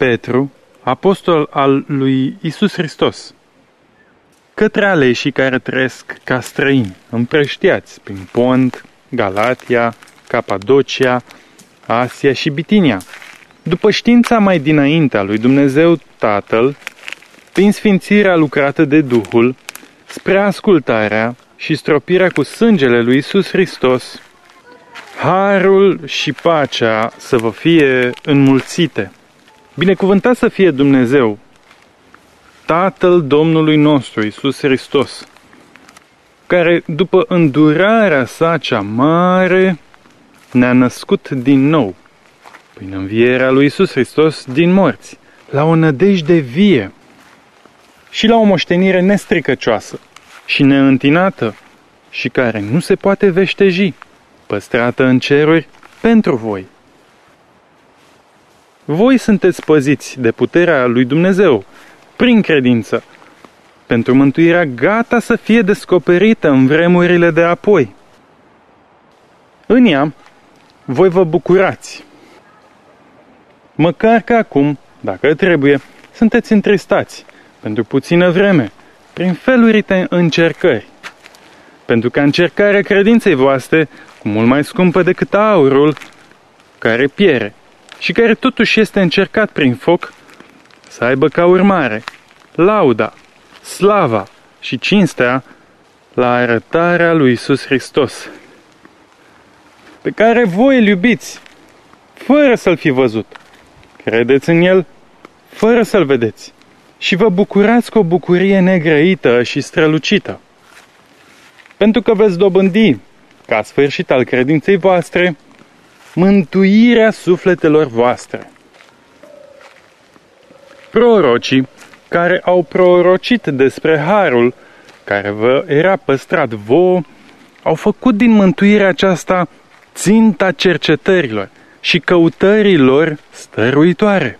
Petru, apostol al lui Isus Hristos, către aleșii care trăiesc ca străini, împrăștiați prin Pont, Galatia, Capadocia, Asia și Bitinia, după știința mai dinainte a lui Dumnezeu Tatăl, prin sfințirea lucrată de Duhul, spre ascultarea și stropirea cu sângele lui Isus Hristos, harul și pacea să vă fie înmulțite. Binecuvântat să fie Dumnezeu, Tatăl Domnului nostru, Isus Hristos, care după îndurarea sa cea mare ne-a născut din nou, prin învierea lui Isus Hristos din morți, la o nădejde vie și la o moștenire nestricăcioasă și neîntinată și care nu se poate veșteji, păstrată în ceruri pentru voi. Voi sunteți păziți de puterea lui Dumnezeu, prin credință, pentru mântuirea gata să fie descoperită în vremurile de apoi. În ea, voi vă bucurați. Măcar că acum, dacă trebuie, sunteți întristați pentru puțină vreme, prin feluri de încercări. Pentru că încercarea credinței voastre, cu mult mai scumpă decât aurul, care piere, și care totuși este încercat prin foc, să aibă ca urmare lauda, slava și cinstea la arătarea lui Isus Hristos, pe care voi îl iubiți, fără să-l fi văzut. Credeți în el, fără să-l vedeți, și vă bucurați cu o bucurie negrăită și strălucită. Pentru că veți dobândi, ca sfârșit al credinței voastre, mântuirea sufletelor voastre. Prorocii care au prorocit despre harul care vă era păstrat vouă, au făcut din mântuirea aceasta ținta cercetărilor și căutărilor stăruitoare.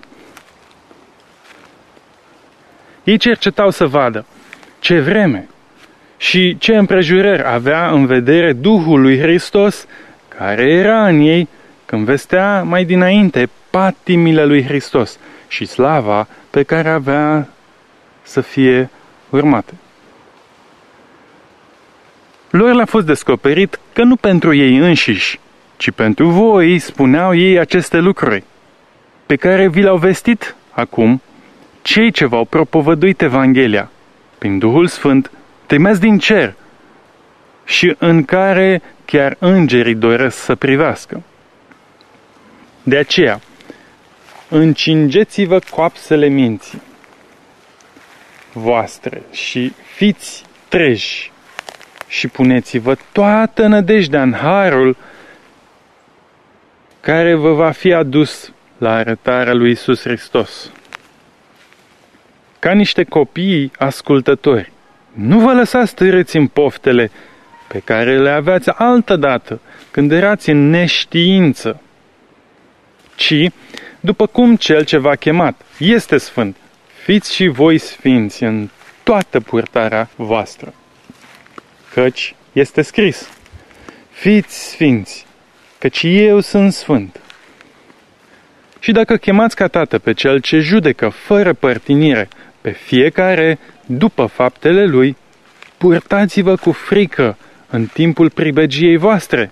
Ei cercetau să vadă ce vreme și ce împrejurări avea în vedere Duhul lui Hristos care era în ei când vestea mai dinainte patimile lui Hristos și slava pe care avea să fie urmate. Lor le-a fost descoperit că nu pentru ei înșiși, ci pentru voi spuneau ei aceste lucruri, pe care vi le-au vestit acum cei ce v-au propovăduit Evanghelia, prin Duhul Sfânt, trimis din cer, și în care chiar îngerii doresc să privească. De aceea, încingeți-vă coapsele minții voastre și fiți treji și puneți-vă toată nădejdea în harul care vă va fi adus la arătarea lui Isus Hristos. Ca niște copii ascultători, nu vă lăsați târâți în poftele pe care le aveați altădată, când erați în neștiință, ci, după cum cel ce v-a chemat este sfânt, fiți și voi sfinți în toată purtarea voastră. Căci este scris, fiți sfinți, căci eu sunt sfânt. Și dacă chemați ca tată pe cel ce judecă fără părtinire pe fiecare după faptele lui, purtați-vă cu frică în timpul pribegiei voastre,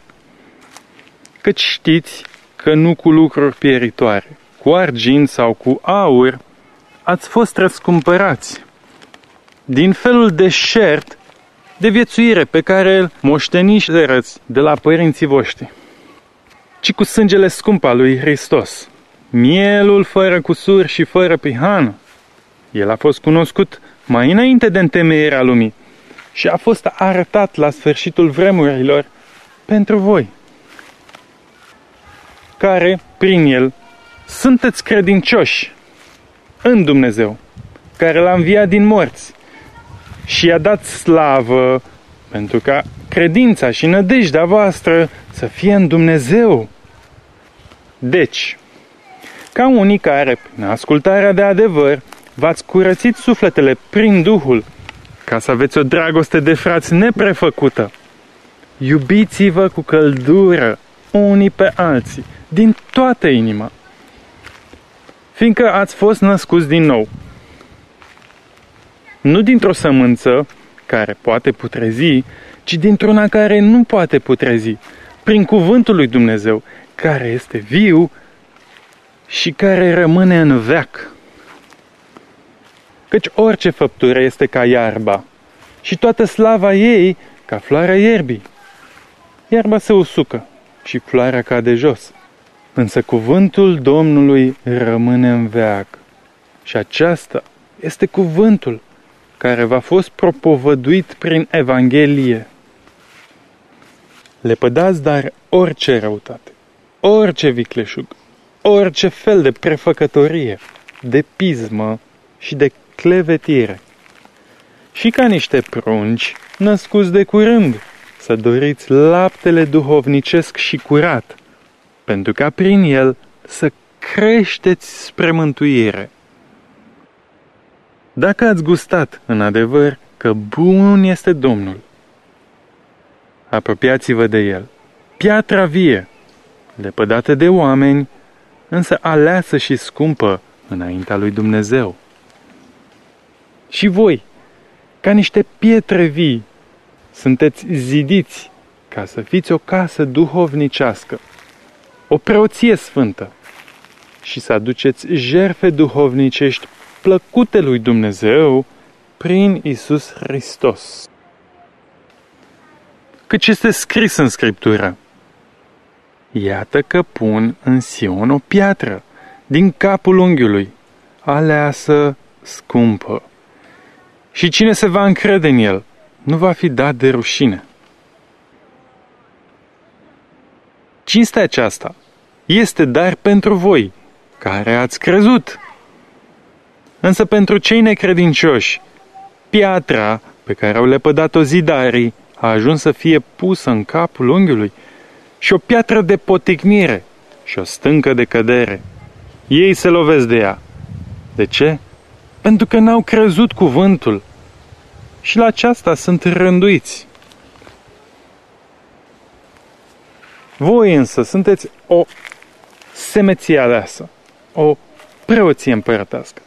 căci știți că nu cu lucruri pieritoare, cu argint sau cu aur, ați fost răscumpărați. Din felul de șert de viețuire pe care îl moșteniserăți de la părinții voștri, ci cu sângele scump al lui Hristos, mielul fără cusur și fără pihană. El a fost cunoscut mai înainte de întemeierea lumii și a fost arătat la sfârșitul vremurilor pentru voi care, prin el, sunteți credincioși în Dumnezeu, care l-a înviat din morți și i-a dat slavă pentru ca credința și nădejdea voastră să fie în Dumnezeu. Deci, ca unii care, prin ascultarea de adevăr, v-ați curățit sufletele prin Duhul, ca să aveți o dragoste de frați neprefăcută, iubiți-vă cu căldură unii pe alții, din toată inima. fiindcă ați fost născuți din nou. Nu dintr-o sămânță care poate putrezi, ci dintr-una care nu poate putrezi, prin cuvântul lui Dumnezeu, care este viu și care rămâne în veac. Căci orice făptură este ca iarba și toată slava ei ca floarea ierbii. Iarba se usucă și floarea cade jos, însă cuvântul Domnului rămâne în veac. Și aceasta este cuvântul care v-a fost propovăduit prin Evanghelie. Lepădați dar orice răutate, orice vicleșug, orice fel de prefăcătorie, de pismă și de clevetire. Și ca niște prunci, născuți de curând, să doriți laptele duhovnicesc și curat, pentru ca prin el să creșteți spre mântuire. Dacă ați gustat în adevăr că bun este Domnul, apropiați-vă de el. Piatra vie, lepădată de oameni, însă aleasă și scumpă înaintea lui Dumnezeu. Și voi, ca niște pietre vii, sunteți zidiți ca să fiți o casă duhovnicească, o preoție sfântă și să aduceți jerfe duhovnicești plăcute lui Dumnezeu prin Isus Hristos. Căci este scris în Scriptură, Iată că pun în Sion o piatră din capul unghiului, aleasă scumpă. Și cine se va încrede în el, nu va fi dat de rușine. Cinstea aceasta este dar pentru voi, care ați crezut. Însă pentru cei necredincioși, piatra pe care au lepădat-o zidarii a ajuns să fie pusă în capul unghiului și o piatră de poticnire și o stâncă de cădere. Ei se lovesc de ea. De ce? Pentru că n-au crezut cuvântul și la aceasta sunt rânduiți. Voi însă sunteți o semeție aleasă, o preoție împărătească,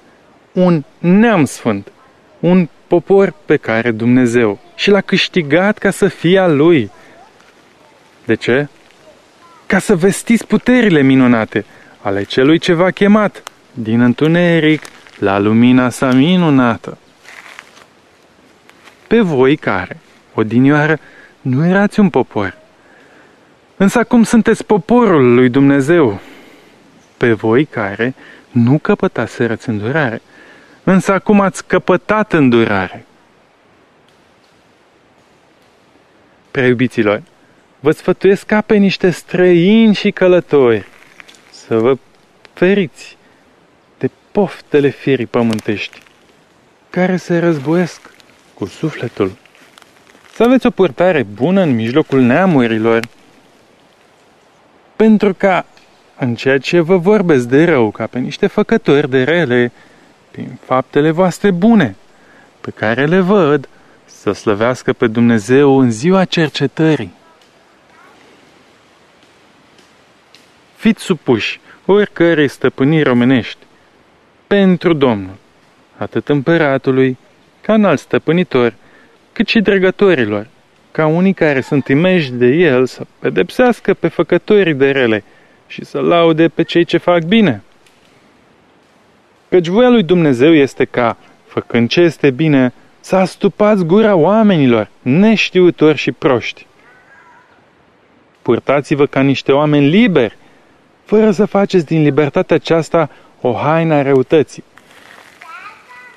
un neam sfânt, un popor pe care Dumnezeu și l-a câștigat ca să fie al lui. De ce? Ca să vestiți puterile minunate ale celui ce v-a chemat din întuneric la lumina sa minunată pe voi care, odinioară, nu erați un popor. Însă acum sunteți poporul lui Dumnezeu. Pe voi care nu căpătaserăți îndurare, însă acum ați căpătat îndurare. Preiubiților, vă sfătuiesc ca pe niște străini și călători să vă feriți de poftele firii pământești, care se războiesc cu sufletul. Să aveți o purtare bună în mijlocul neamurilor, pentru ca, în ceea ce vă vorbesc de rău, ca pe niște făcători de rele, prin faptele voastre bune, pe care le văd, să slăvească pe Dumnezeu în ziua cercetării. Fiți supuși oricărei stăpâniri românești, pentru Domnul, atât împăratului, ca înalt stăpânitor, cât și dregătorilor, ca unii care sunt imeși de el să pedepsească pe făcătorii de rele și să laude pe cei ce fac bine. Căci voia lui Dumnezeu este ca, făcând ce este bine, să astupați gura oamenilor, neștiutori și proști. Purtați-vă ca niște oameni liberi, fără să faceți din libertatea aceasta o haină a răutății,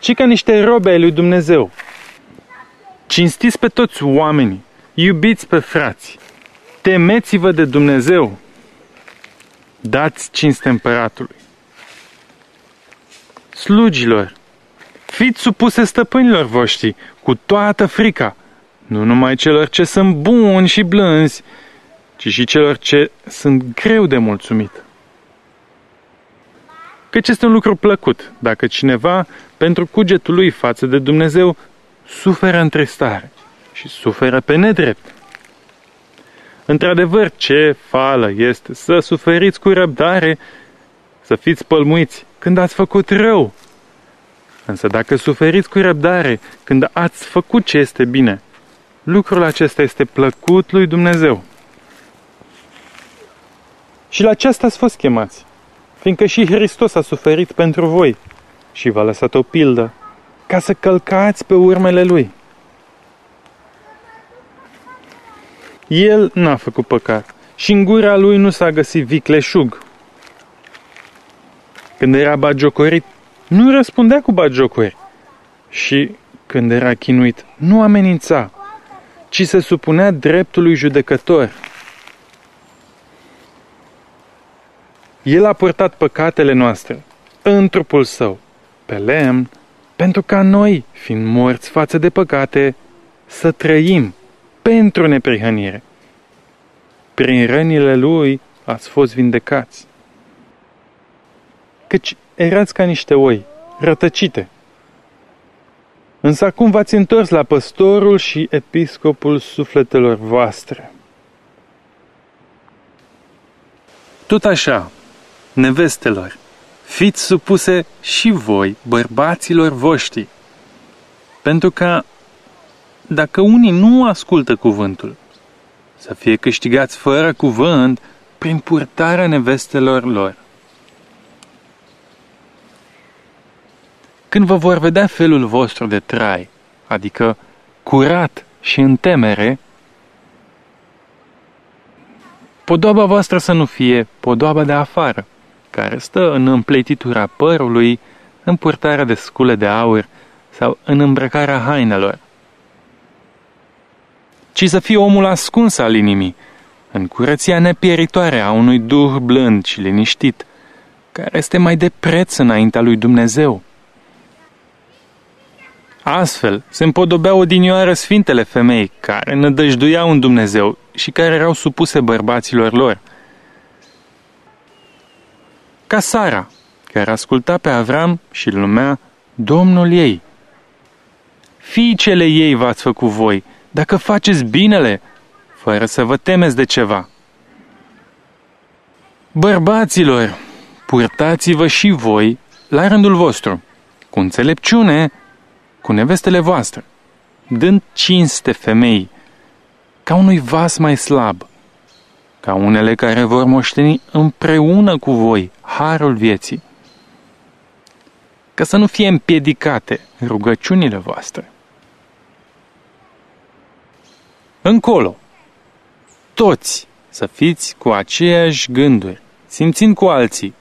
ci ca niște robe ai lui Dumnezeu. Cinstiți pe toți oamenii, iubiți pe frați, temeți-vă de Dumnezeu, dați cinste împăratului. Slugilor, fiți supuse stăpânilor voștri cu toată frica, nu numai celor ce sunt buni și blânzi, ci și celor ce sunt greu de mulțumit. Căci este un lucru plăcut dacă cineva pentru cugetul lui față de Dumnezeu, suferă întristare și suferă pe nedrept. Într-adevăr, ce fală este să suferiți cu răbdare, să fiți pălmuiți când ați făcut rău. Însă dacă suferiți cu răbdare când ați făcut ce este bine, lucrul acesta este plăcut lui Dumnezeu. Și la aceasta ați fost chemați, fiindcă și Hristos a suferit pentru voi și v-a lăsat o pildă, ca să călcați pe urmele Lui. El n-a făcut păcat și în gura Lui nu s-a găsit vicleșug. Când era bagiocorit, nu răspundea cu bagiocuri și când era chinuit, nu amenința, ci se supunea dreptului judecător. El a purtat păcatele noastre în trupul său, pe lemn, pentru ca noi, fiind morți față de păcate, să trăim pentru neprihănire. Prin rănile lui ați fost vindecați. Căci erați ca niște oi, rătăcite. Însă acum v-ați întors la păstorul și episcopul sufletelor voastre. Tot așa, nevestelor, fiți supuse și voi bărbaților voștri, pentru că dacă unii nu ascultă cuvântul, să fie câștigați fără cuvânt prin purtarea nevestelor lor. Când vă vor vedea felul vostru de trai, adică curat și în temere, podoaba voastră să nu fie podoaba de afară, care stă în împletitura părului, în purtarea de scule de aur sau în îmbrăcarea hainelor, ci să fie omul ascuns al inimii, în curăția nepieritoare a unui duh blând și liniștit, care este mai de preț înaintea lui Dumnezeu. Astfel, se împodobeau odinioară sfintele femei care nădăjduiau în Dumnezeu și care erau supuse bărbaților lor. Ca Sara, care asculta pe Avram și îl numea Domnul ei. Fiicele ei v-ați făcut voi, dacă faceți binele, fără să vă temeți de ceva. Bărbaților, purtați-vă și voi la rândul vostru, cu înțelepciune, cu nevestele voastre, dând cinste femei, ca unui vas mai slab, ca unele care vor moșteni împreună cu voi harul vieții, ca să nu fie împiedicate rugăciunile voastre. Încolo, toți să fiți cu aceeași gânduri, simțind cu alții,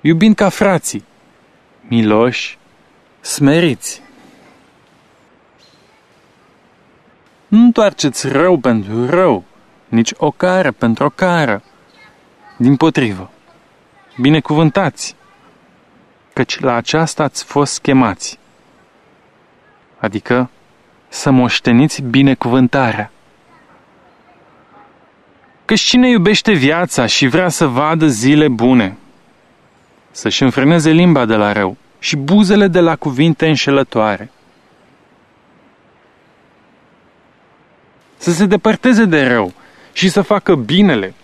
iubind ca frații, miloși, smeriți. Nu întoarceți rău pentru rău, nici o cară pentru o cară. Din potrivă, binecuvântați, căci la aceasta ați fost chemați. Adică să moșteniți binecuvântarea. Căci cine iubește viața și vrea să vadă zile bune, să-și înfrâneze limba de la rău și buzele de la cuvinte înșelătoare. Să se depărteze de rău și să facă binele,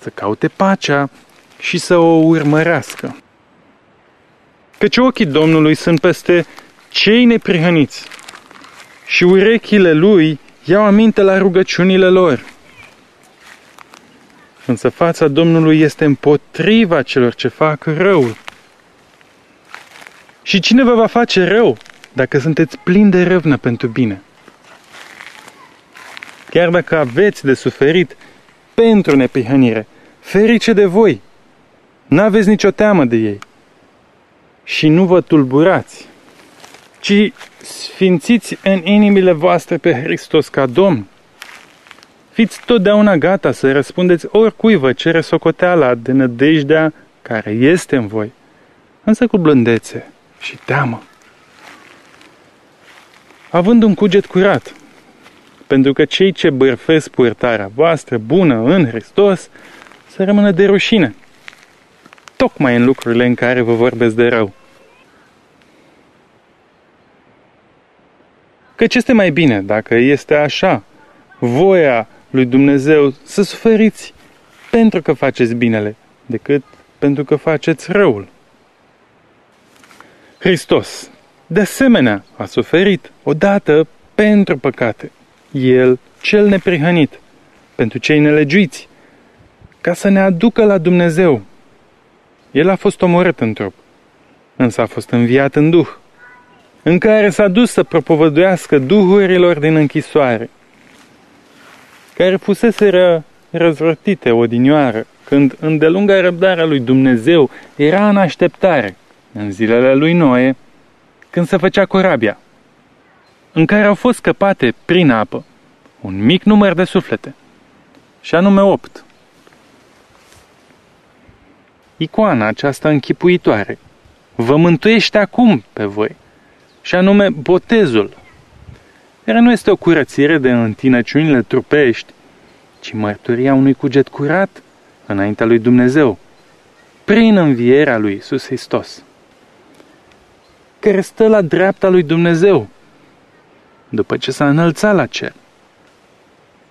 să caute pacea și să o urmărească. Căci ochii Domnului sunt peste cei neprihăniți și urechile lui iau aminte la rugăciunile lor. Însă fața Domnului este împotriva celor ce fac rău. Și cine vă va face rău dacă sunteți plini de râvnă pentru bine? Chiar dacă aveți de suferit pentru neprihănire, ferice de voi, n-aveți nicio teamă de ei și nu vă tulburați, ci sfințiți în inimile voastre pe Hristos ca Domn. Fiți totdeauna gata să răspundeți oricui vă cere socoteala de nădejdea care este în voi, însă cu blândețe și teamă. Având un cuget curat, pentru că cei ce bărfesc purtarea voastră bună în Hristos să rămână de rușine, tocmai în lucrurile în care vă vorbesc de rău. Căci este mai bine, dacă este așa, voia lui Dumnezeu să suferiți pentru că faceți binele, decât pentru că faceți răul. Hristos, de asemenea, a suferit odată pentru păcate. El, cel neprihănit, pentru cei nelegiuiți, ca să ne aducă la Dumnezeu. El a fost omorât în trup, însă a fost înviat în duh, în care s-a dus să propovăduiască duhurilor din închisoare, care fusese răzvrătite odinioară, când îndelunga răbdarea lui Dumnezeu era în așteptare, în zilele lui Noe, când se făcea corabia, în care au fost scăpate prin apă un mic număr de suflete, și anume opt. Icoana aceasta închipuitoare vă mântuiește acum pe voi, și anume botezul. Iar nu este o curățire de întinăciunile trupești, ci mărturia unui cuget curat înaintea lui Dumnezeu, prin învierea lui Iisus Hristos, care stă la dreapta lui Dumnezeu, după ce s-a înălțat la cer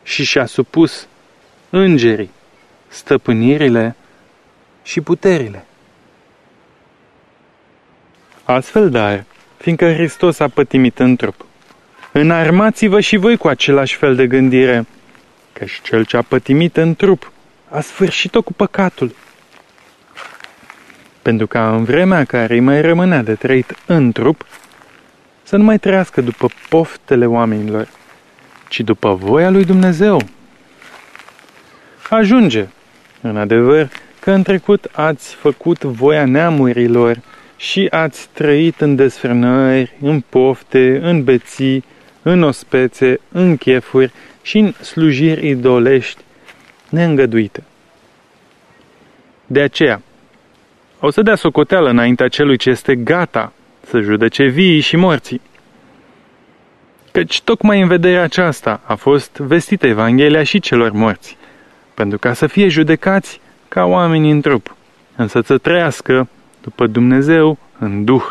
și și-a supus îngerii, stăpânirile și puterile. Astfel, dar, fiindcă Hristos a pătimit în trup, înarmați-vă și voi cu același fel de gândire, căci cel ce a pătimit în trup a sfârșit-o cu păcatul. Pentru ca în vremea care îi mai rămânea de trăit în trup, să nu mai trăiască după poftele oamenilor, ci după voia lui Dumnezeu. Ajunge, în adevăr, că în trecut ați făcut voia neamurilor și ați trăit în desfrânări, în pofte, în beții, în ospețe, în chefuri și în slujiri idolești neîngăduite. De aceea, o să dea socoteală înaintea celui ce este gata să judece vii și morții. Căci tocmai în vederea aceasta a fost vestită Evanghelia și celor morți, pentru ca să fie judecați ca oameni în trup, însă să trăiască după Dumnezeu în Duh.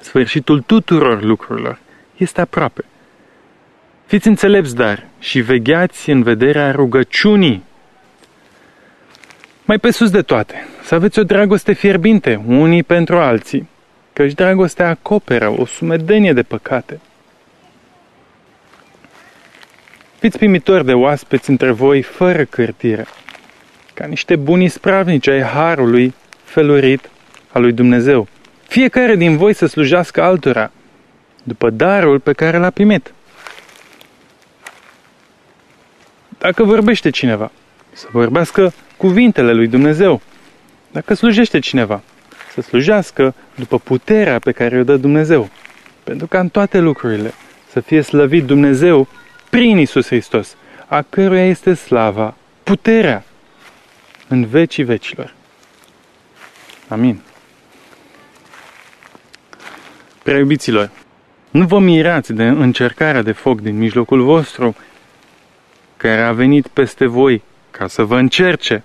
Sfârșitul tuturor lucrurilor este aproape. Fiți înțelepți, dar, și vegheați în vederea rugăciunii. Mai pe sus de toate, să aveți o dragoste fierbinte unii pentru alții, căci dragostea acoperă o sumedenie de păcate. Fiți primitori de oaspeți între voi fără cârtire, ca niște buni spravnici ai harului felurit al lui Dumnezeu. Fiecare din voi să slujească altora, după darul pe care l-a primit. Dacă vorbește cineva, să vorbească cuvintele lui Dumnezeu. Dacă slujește cineva, să slujească după puterea pe care o dă Dumnezeu. Pentru ca în toate lucrurile să fie slăvit Dumnezeu prin Isus Hristos, a căruia este slava, puterea, în vecii vecilor. Amin. Preiubiților, nu vă mirați de încercarea de foc din mijlocul vostru, care a venit peste voi ca să vă încerce,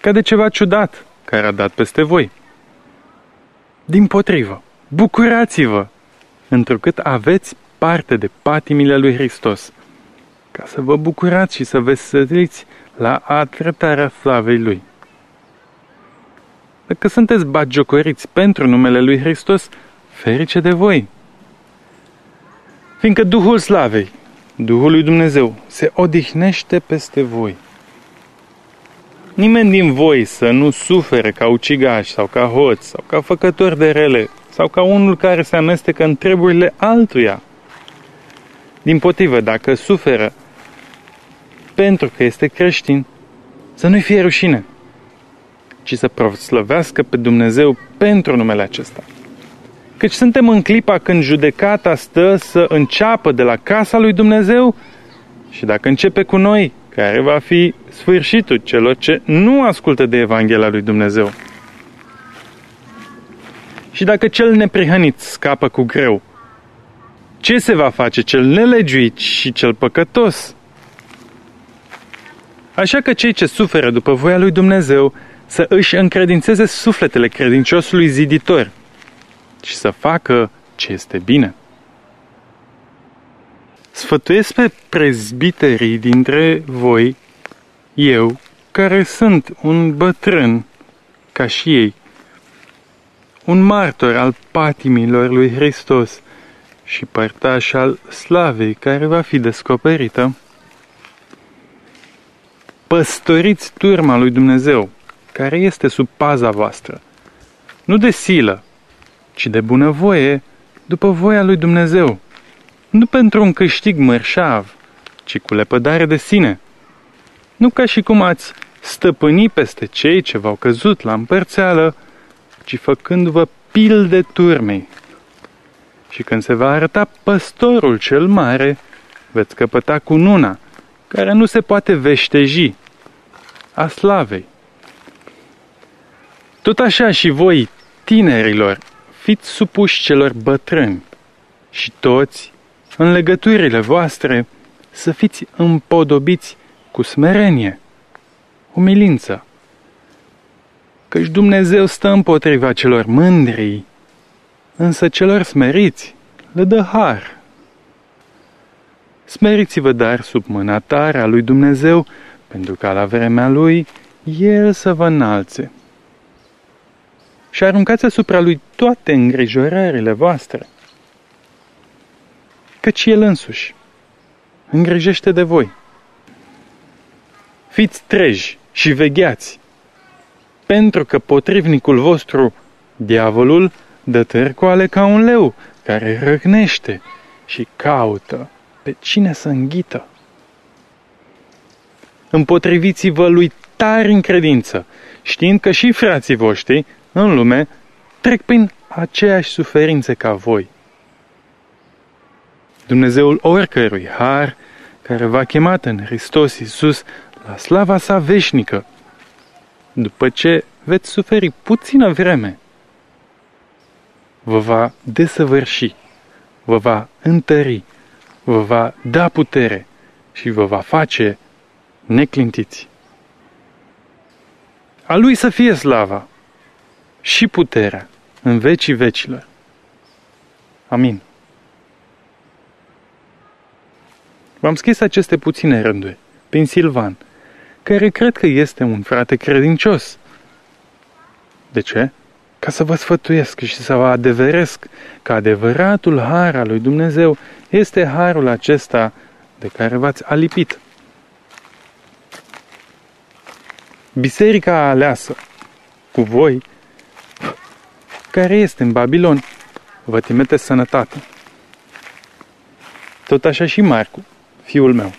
ca de ceva ciudat care a dat peste voi. Din potrivă, bucurați-vă, întrucât aveți parte de patimile lui Hristos, ca să vă bucurați și să veseliți la atrătarea slavei Lui. Dacă sunteți bagiocoriți pentru numele Lui Hristos, ferice de voi! Fiindcă Duhul Slavei, Duhul lui Dumnezeu, se odihnește peste voi. Nimeni din voi să nu sufere ca ucigași sau ca hoți sau ca făcători de rele sau ca unul care se amestecă în treburile altuia. Din potrivă, dacă suferă pentru că este creștin, să nu-i fie rușine, ci să proslăvească pe Dumnezeu pentru numele acesta. Căci suntem în clipa când judecata stă să înceapă de la casa lui Dumnezeu și dacă începe cu noi, care va fi sfârșitul celor ce nu ascultă de Evanghelia lui Dumnezeu. Și dacă cel neprihănit scapă cu greu, ce se va face cel nelegiuit și cel păcătos? Așa că cei ce suferă după voia lui Dumnezeu să își încredințeze sufletele credinciosului ziditor și să facă ce este bine. Sfătuiesc pe prezbiterii dintre voi, eu, care sunt un bătrân ca și ei, un martor al patimilor lui Hristos și părtaș al slavei care va fi descoperită. Păstoriți turma lui Dumnezeu, care este sub paza voastră, nu de silă, ci de bunăvoie, după voia lui Dumnezeu, nu pentru un câștig mărșav, ci cu lepădare de sine. Nu ca și cum ați stăpâni peste cei ce v-au căzut la împărțeală, ci făcându-vă pilde turmei. Și când se va arăta păstorul cel mare, veți căpăta cununa, care nu se poate veșteji, a slavei. Tot așa și voi, tinerilor, fiți supuși celor bătrâni și toți, în legăturile voastre, să fiți împodobiți cu smerenie, umilință. Căci Dumnezeu stă împotriva celor mândri, însă celor smeriți le dă har. Smeriți-vă dar sub mâna tare a lui Dumnezeu, pentru ca la vremea lui El să vă înalțe. Și aruncați asupra lui toate îngrijorările voastre, căci El însuși îngrijește de voi. Fiți treji și vegheați, pentru că potrivnicul vostru, diavolul, dă târcoale ca un leu care răgnește și caută pe cine să înghită. Împotriviți-vă lui tare în credință, știind că și frații voștri în lume trec prin aceeași suferințe ca voi. Dumnezeul oricărui har, care v-a chemat în Hristos Iisus la slava sa veșnică, după ce veți suferi puțină vreme, vă va desăvârși, vă va întări, vă va da putere și vă va face neclintiți. A lui să fie slava și puterea în vecii vecilor. Amin. V-am scris aceste puține rânduri prin Silvan, care cred că este un frate credincios. De ce? Ca să vă sfătuiesc și să vă adeveresc că adevăratul har al lui Dumnezeu este harul acesta de care v-ați alipit. Biserica aleasă cu voi, care este în Babilon, vă trimite sănătate. Tot așa și Marcu, fiul meu.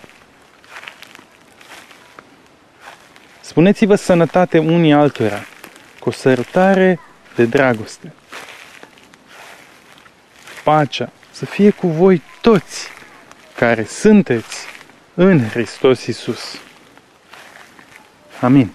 Spuneți-vă sănătate unii altora, cu o sărătare de dragoste. Pacea să fie cu voi toți care sunteți în Hristos Isus. Amin.